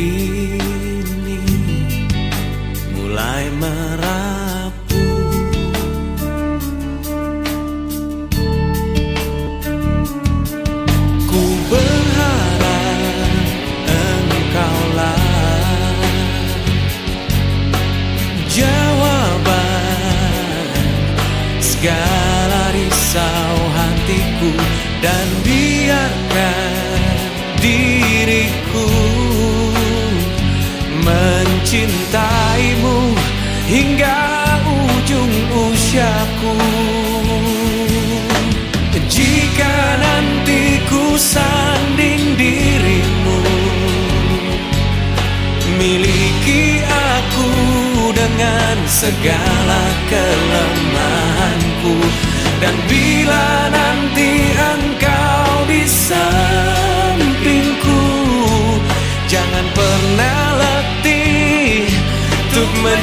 ini mulai merapuh Ku berharap engkaulah jawaban segala risau hatiku dan biarkan diriku hingga ujung usiaku. Jika nanti ku sanding dirimu miliki aku dengan segala kelemahanku. Dan bila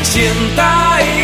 untuk mencintaiku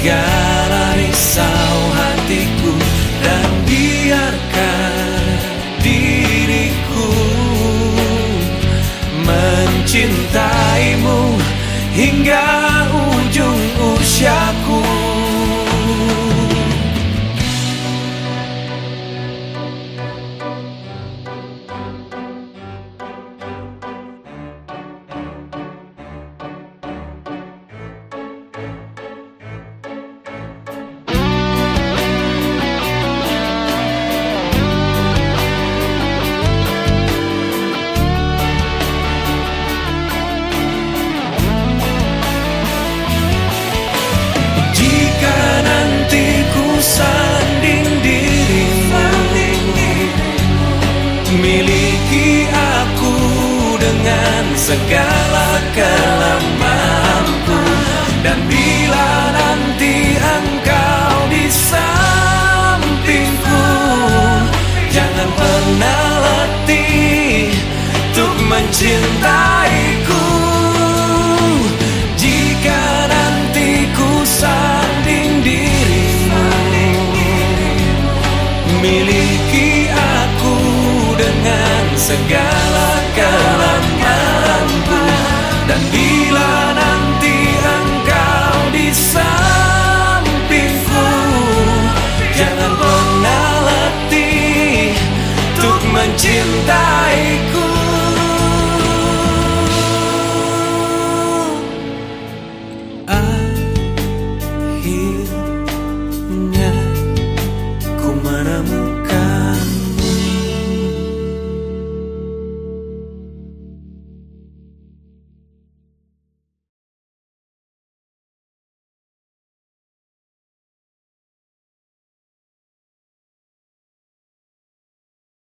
segala risau hatiku dan biarkan diriku mencintaimu hingga dengan segala kelemahanku. Dan bila nanti engkau di sampingku Jangan pernah letih untuk mencintaiku Dan bila nanti engkau di sampingku Jangan pernah letih Untuk mencintai